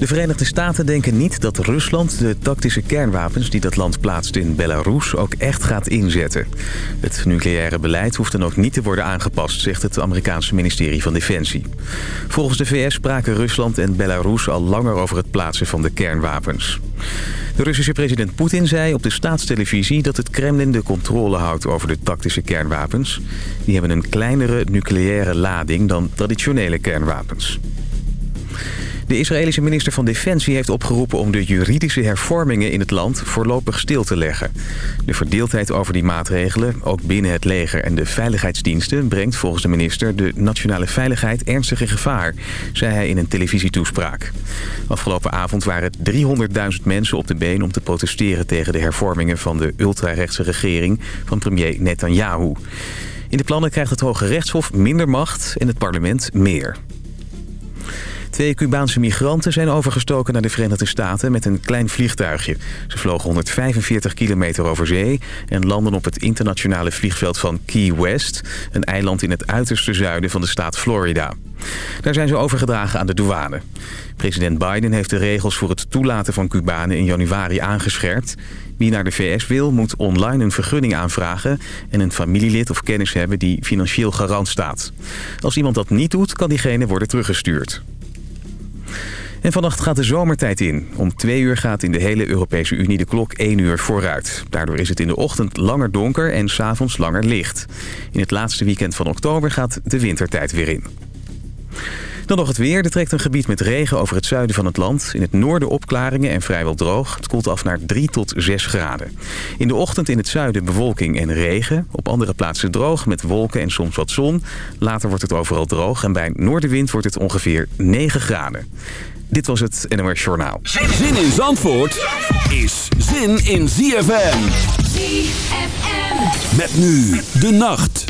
De Verenigde Staten denken niet dat Rusland de tactische kernwapens die dat land plaatst in Belarus ook echt gaat inzetten. Het nucleaire beleid hoeft dan ook niet te worden aangepast, zegt het Amerikaanse ministerie van Defensie. Volgens de VS spraken Rusland en Belarus al langer over het plaatsen van de kernwapens. De Russische president Poetin zei op de staatstelevisie dat het Kremlin de controle houdt over de tactische kernwapens. Die hebben een kleinere nucleaire lading dan traditionele kernwapens. De Israëlische minister van Defensie heeft opgeroepen om de juridische hervormingen in het land voorlopig stil te leggen. De verdeeldheid over die maatregelen, ook binnen het leger en de veiligheidsdiensten, brengt volgens de minister de nationale veiligheid ernstig in gevaar, zei hij in een televisietoespraak. Afgelopen avond waren 300.000 mensen op de been om te protesteren tegen de hervormingen van de ultrarechtse regering van premier Netanyahu. In de plannen krijgt het Hoge Rechtshof minder macht en het parlement meer. Twee Cubaanse migranten zijn overgestoken naar de Verenigde Staten met een klein vliegtuigje. Ze vlogen 145 kilometer over zee en landen op het internationale vliegveld van Key West... een eiland in het uiterste zuiden van de staat Florida. Daar zijn ze overgedragen aan de douane. President Biden heeft de regels voor het toelaten van Cubanen in januari aangescherpt. Wie naar de VS wil, moet online een vergunning aanvragen... en een familielid of kennis hebben die financieel garant staat. Als iemand dat niet doet, kan diegene worden teruggestuurd. En vannacht gaat de zomertijd in. Om twee uur gaat in de hele Europese Unie de klok één uur vooruit. Daardoor is het in de ochtend langer donker en s'avonds langer licht. In het laatste weekend van oktober gaat de wintertijd weer in. Dan nog het weer. Er trekt een gebied met regen over het zuiden van het land. In het noorden opklaringen en vrijwel droog. Het koelt af naar 3 tot 6 graden. In de ochtend in het zuiden bewolking en regen. Op andere plaatsen droog met wolken en soms wat zon. Later wordt het overal droog en bij noordenwind wordt het ongeveer 9 graden. Dit was het NOS Journaal. Zin in Zandvoort is zin in ZFM. ZFM. Met nu de nacht.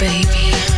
baby.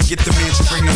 get the man to bring the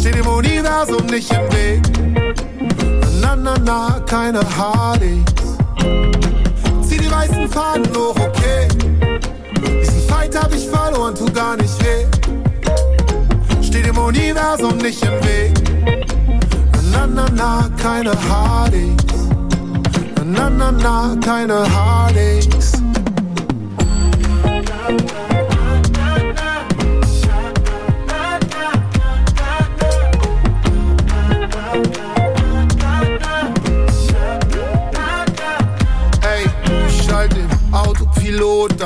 Steht dem Universum nicht im Weg. Na, na, na, keine Harleys. Zieh die weißen Fahnen hoch, okay. Diesen Fight hab ich verloren, tut gar nicht weh. Steht dem Universum nicht im Weg. Na, na, na, keine Harleys. Na, na, na, keine Harleys.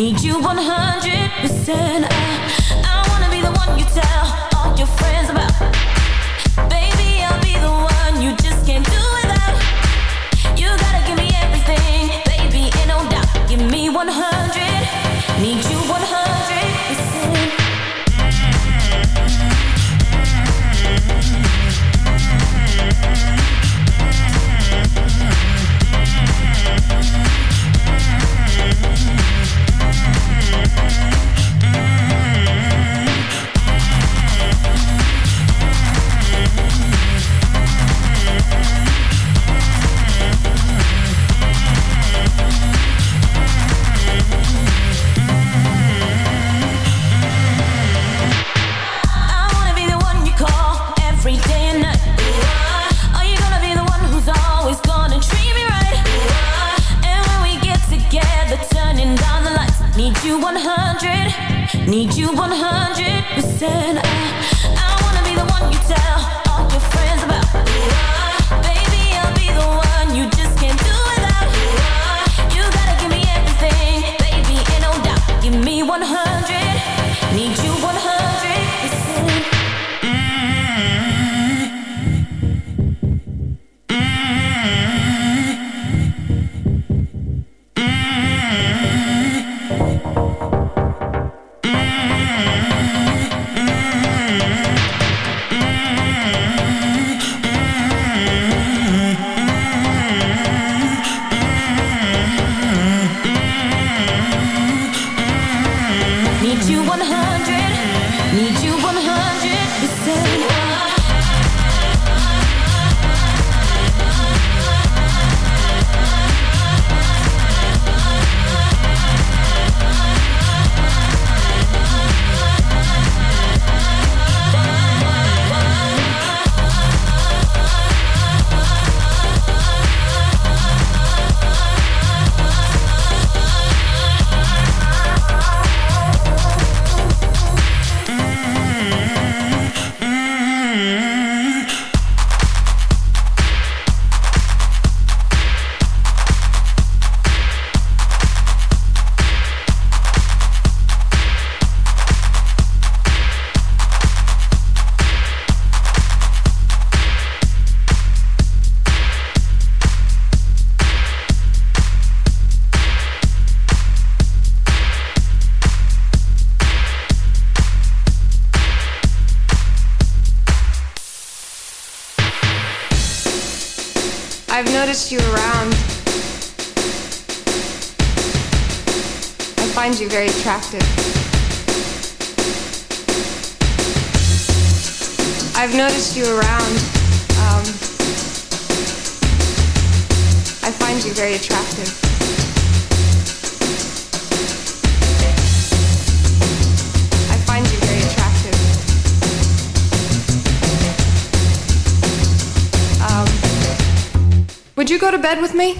Need you 100%. I bed with me?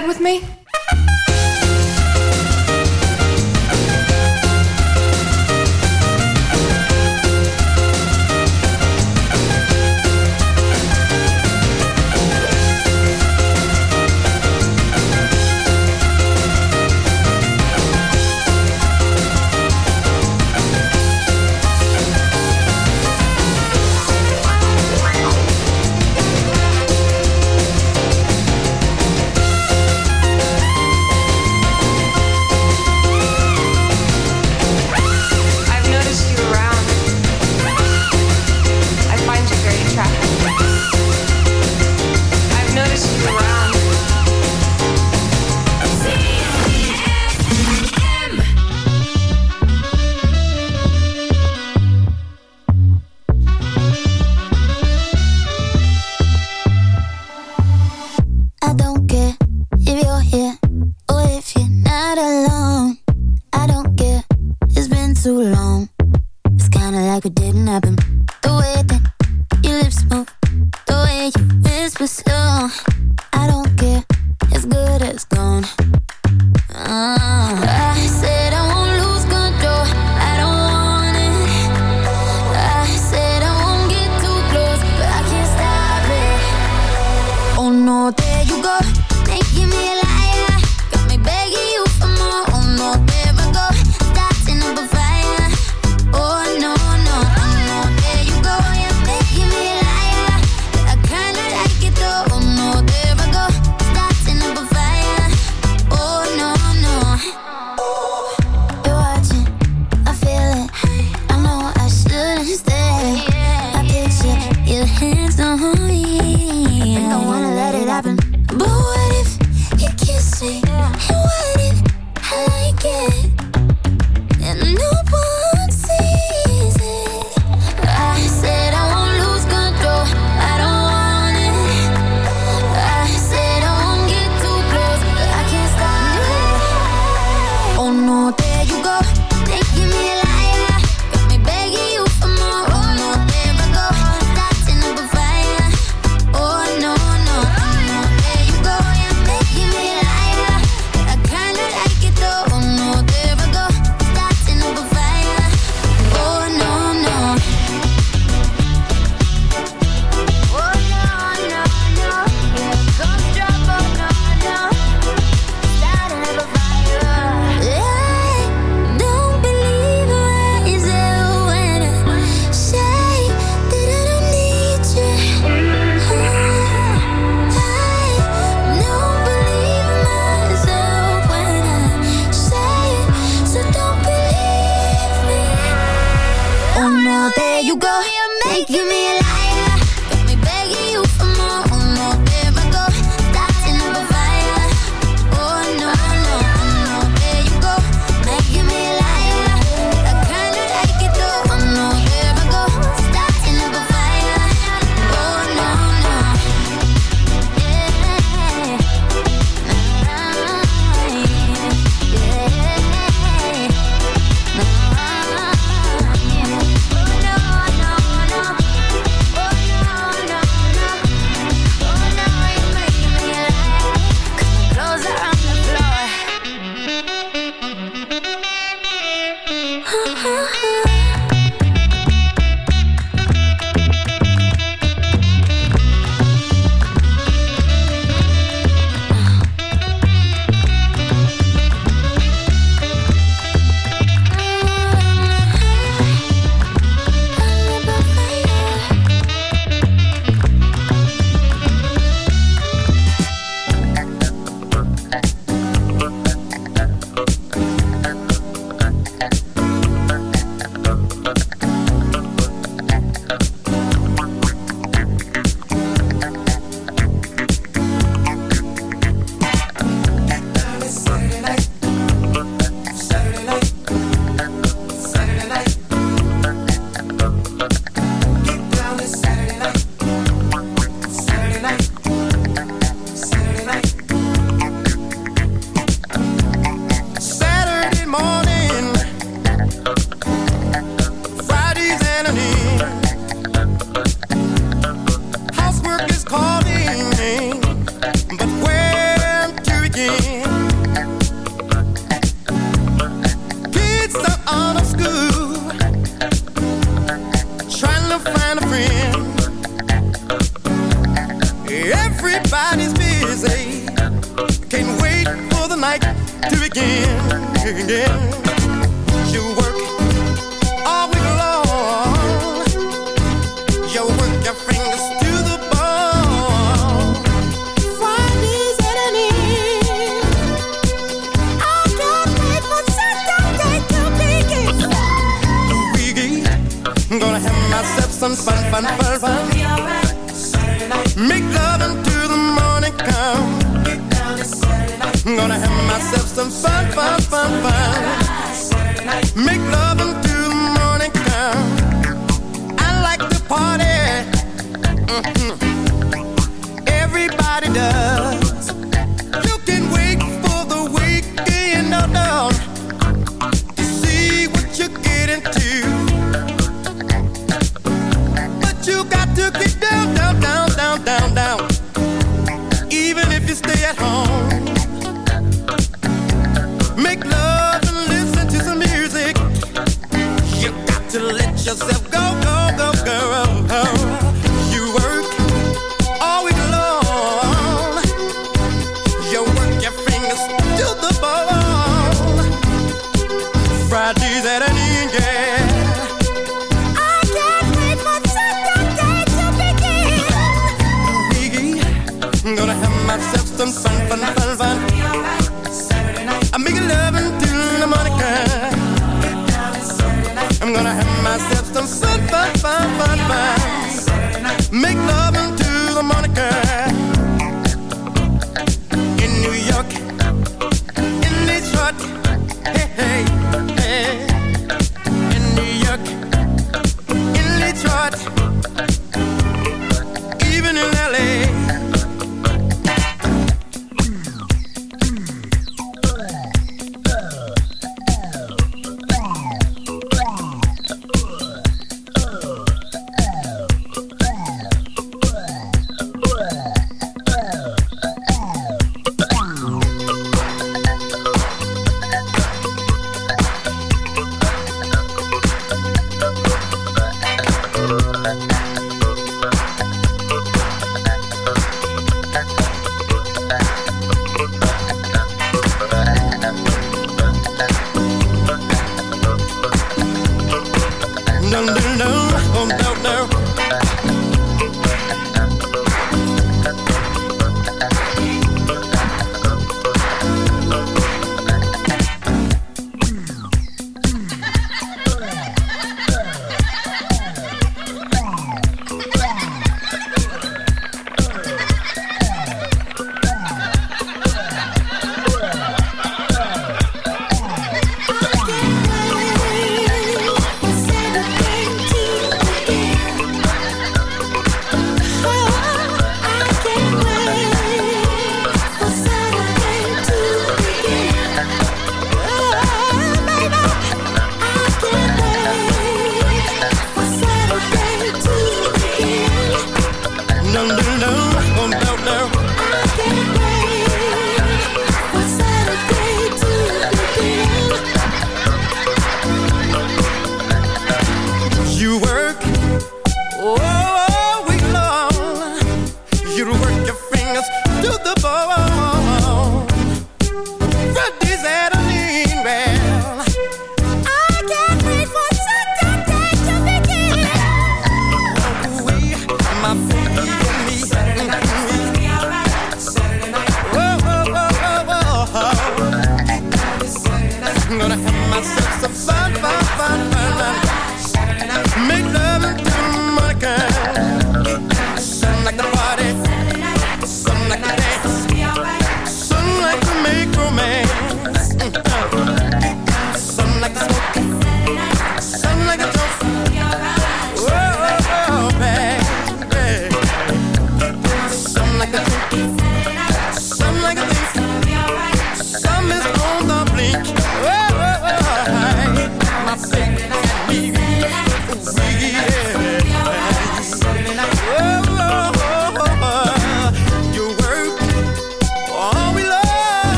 bed with me?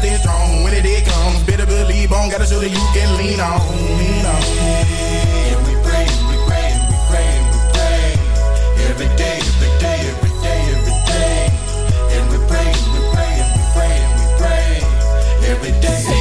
solid strong. When it comes, better believe on. Got a shoulder you can lean on. Lean on. And we pray, and we pray, and we pray, and we pray. Every day, every day, every day, every day. And we pray, and we pray, and we pray, and we pray. Every day.